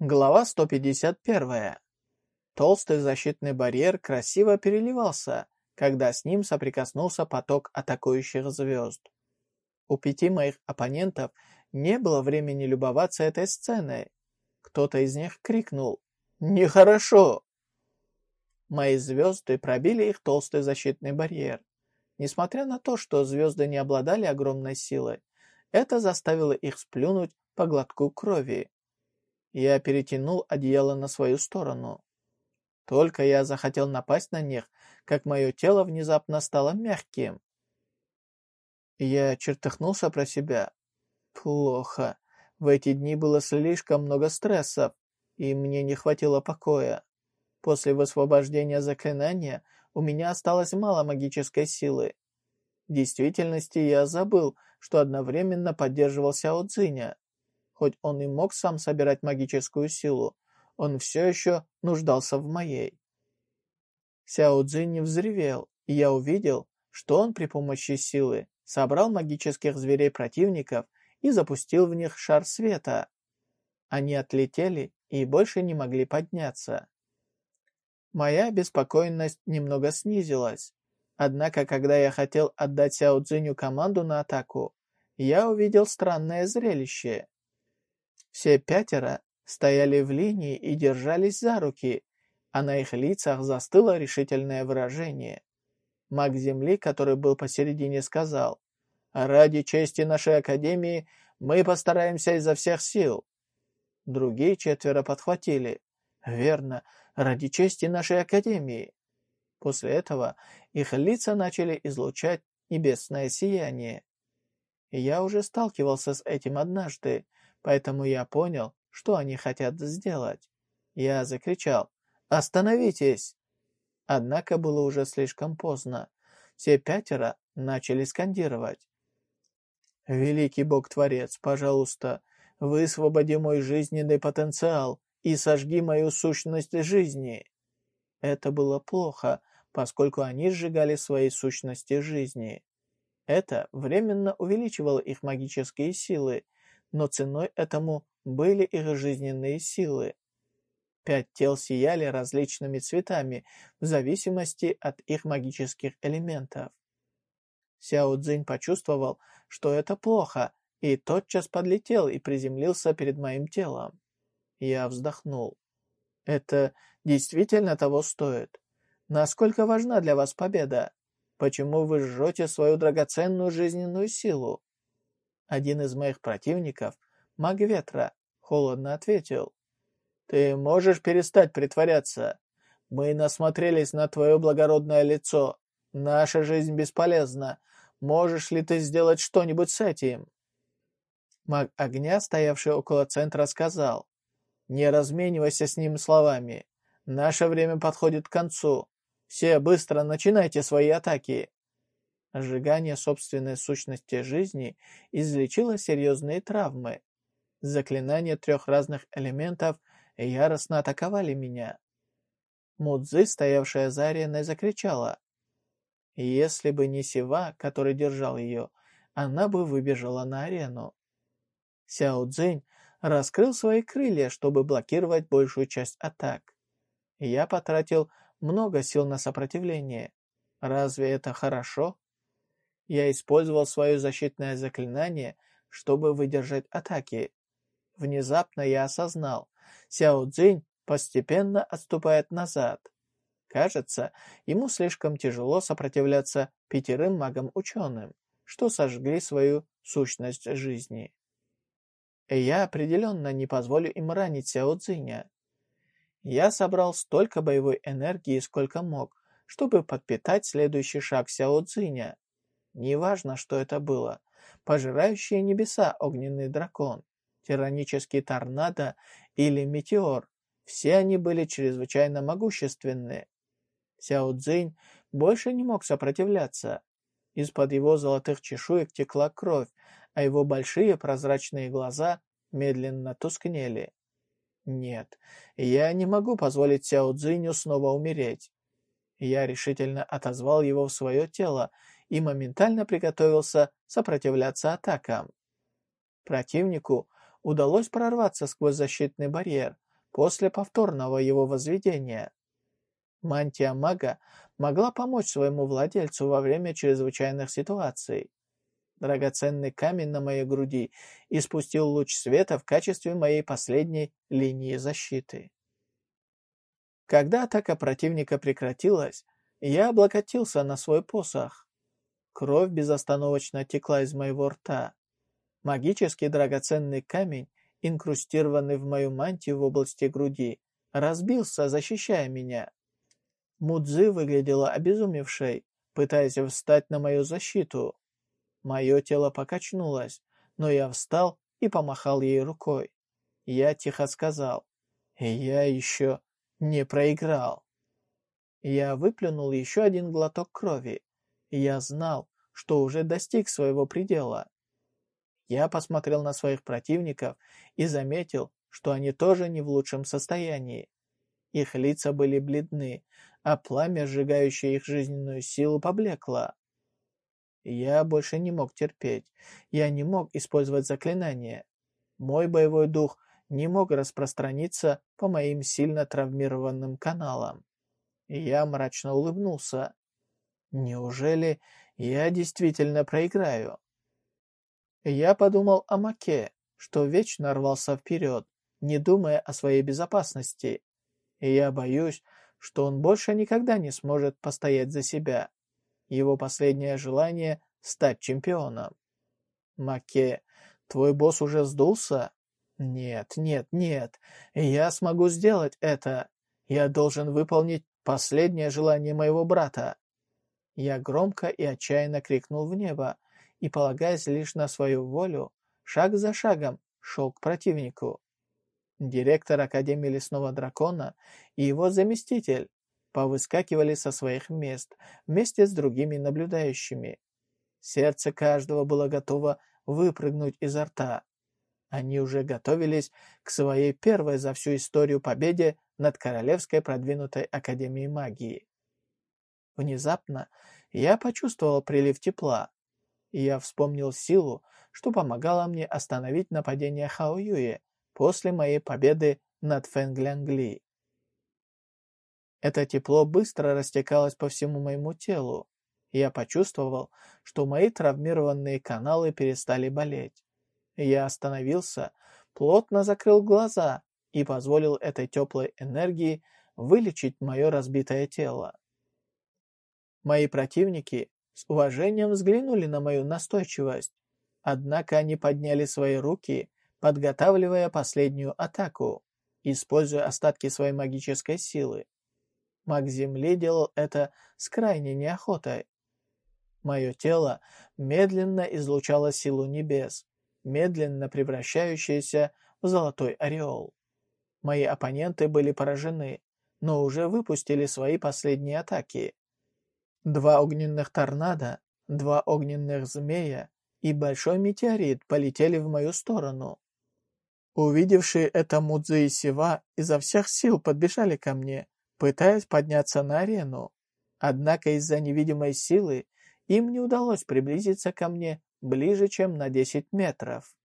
Глава 151. Толстый защитный барьер красиво переливался, когда с ним соприкоснулся поток атакующих звезд. У пяти моих оппонентов не было времени любоваться этой сценой. Кто-то из них крикнул «Нехорошо!». Мои звезды пробили их толстый защитный барьер. Несмотря на то, что звезды не обладали огромной силой, это заставило их сплюнуть по глотку крови. Я перетянул одеяло на свою сторону. Только я захотел напасть на них, как мое тело внезапно стало мягким. Я чертыхнулся про себя. Плохо. В эти дни было слишком много стрессов, и мне не хватило покоя. После высвобождения заклинания у меня осталось мало магической силы. В действительности я забыл, что одновременно поддерживал Сяо. Хоть он и мог сам собирать магическую силу, он все еще нуждался в моей. Сяо Цзинь взревел, и я увидел, что он при помощи силы собрал магических зверей противников и запустил в них шар света. Они отлетели и больше не могли подняться. Моя беспокойность немного снизилась. Однако, когда я хотел отдать Сяо Цзиню команду на атаку, я увидел странное зрелище. Все пятеро стояли в линии и держались за руки, а на их лицах застыло решительное выражение. Маг Земли, который был посередине, сказал, «Ради чести нашей Академии мы постараемся изо всех сил». Другие четверо подхватили, «Верно, ради чести нашей Академии». После этого их лица начали излучать небесное сияние. Я уже сталкивался с этим однажды, Поэтому я понял, что они хотят сделать. Я закричал «Остановитесь!». Однако было уже слишком поздно. Все пятеро начали скандировать. «Великий Бог-творец, пожалуйста, высвободи мой жизненный потенциал и сожги мою сущность жизни». Это было плохо, поскольку они сжигали свои сущности жизни. Это временно увеличивало их магические силы, но ценой этому были их жизненные силы. Пять тел сияли различными цветами в зависимости от их магических элементов. Сяо Цзинь почувствовал, что это плохо, и тотчас подлетел и приземлился перед моим телом. Я вздохнул. Это действительно того стоит. Насколько важна для вас победа? Почему вы жжете свою драгоценную жизненную силу? Один из моих противников, маг ветра, холодно ответил. «Ты можешь перестать притворяться? Мы насмотрелись на твое благородное лицо. Наша жизнь бесполезна. Можешь ли ты сделать что-нибудь с этим?» Маг огня, стоявший около центра, сказал. «Не разменивайся с ним словами. Наше время подходит к концу. Все быстро начинайте свои атаки. Сжигание собственной сущности жизни излечило серьезные травмы. Заклинания трех разных элементов яростно атаковали меня. Мудзы, стоявшая за ареной, закричала. Если бы не Сива, который держал ее, она бы выбежала на арену. Сяо Цзинь раскрыл свои крылья, чтобы блокировать большую часть атак. Я потратил много сил на сопротивление. Разве это хорошо? Я использовал свое защитное заклинание, чтобы выдержать атаки. Внезапно я осознал, Сяо Цзинь постепенно отступает назад. Кажется, ему слишком тяжело сопротивляться пятерым магам-ученым, что сожгли свою сущность жизни. И я определенно не позволю им ранить Сяо Цзиня. Я собрал столько боевой энергии, сколько мог, чтобы подпитать следующий шаг Сяо Цзиня. Неважно, что это было. Пожирающие небеса огненный дракон, тиранический торнадо или метеор. Все они были чрезвычайно могущественны. Сяо Цзинь больше не мог сопротивляться. Из-под его золотых чешуек текла кровь, а его большие прозрачные глаза медленно тускнели. Нет, я не могу позволить Сяо Цзиню снова умереть. Я решительно отозвал его в свое тело и моментально приготовился сопротивляться атакам. Противнику удалось прорваться сквозь защитный барьер, после повторного его возведения. Мантия мага могла помочь своему владельцу во время чрезвычайных ситуаций. Драгоценный камень на моей груди испустил луч света в качестве моей последней линии защиты. Когда атака противника прекратилась, я облокотился на свой посох. Кровь безостановочно текла из моего рта. Магический драгоценный камень, инкрустированный в мою мантию в области груди, разбился, защищая меня. Мудзи выглядела обезумевшей, пытаясь встать на мою защиту. Мое тело покачнулось, но я встал и помахал ей рукой. Я тихо сказал, «Я еще не проиграл». Я выплюнул еще один глоток крови. Я знал, что уже достиг своего предела. Я посмотрел на своих противников и заметил, что они тоже не в лучшем состоянии. Их лица были бледны, а пламя, сжигающее их жизненную силу, поблекло. Я больше не мог терпеть. Я не мог использовать заклинание. Мой боевой дух не мог распространиться по моим сильно травмированным каналам. Я мрачно улыбнулся. Неужели я действительно проиграю? Я подумал о Маке, что вечно рвался вперед, не думая о своей безопасности. И я боюсь, что он больше никогда не сможет постоять за себя. Его последнее желание — стать чемпионом. Маке, твой босс уже сдулся? Нет, нет, нет. Я смогу сделать это. Я должен выполнить последнее желание моего брата. Я громко и отчаянно крикнул в небо и, полагаясь лишь на свою волю, шаг за шагом шел к противнику. Директор Академии Лесного Дракона и его заместитель повыскакивали со своих мест вместе с другими наблюдающими. Сердце каждого было готово выпрыгнуть изо рта. Они уже готовились к своей первой за всю историю победе над Королевской продвинутой Академией Магии. Внезапно я почувствовал прилив тепла, и я вспомнил силу, что помогала мне остановить нападение Хао Юи после моей победы над Фэнглянгли. Это тепло быстро растекалось по всему моему телу. Я почувствовал, что мои травмированные каналы перестали болеть. Я остановился, плотно закрыл глаза и позволил этой теплой энергии вылечить мое разбитое тело. Мои противники с уважением взглянули на мою настойчивость, однако они подняли свои руки подготавливая последнюю атаку, используя остатки своей магической силы. Маг Земли делал это с крайней неохотой. Мое тело медленно излучало силу небес, медленно превращающееся в золотой ореол. Мои оппоненты были поражены, но уже выпустили свои последние атаки. Два огненных торнадо, два огненных змея и большой метеорит полетели в мою сторону. Увидевшие это Мудзи и Сива изо всех сил подбежали ко мне, пытаясь подняться на арену. Однако из-за невидимой силы им не удалось приблизиться ко мне ближе, чем на 10 метров.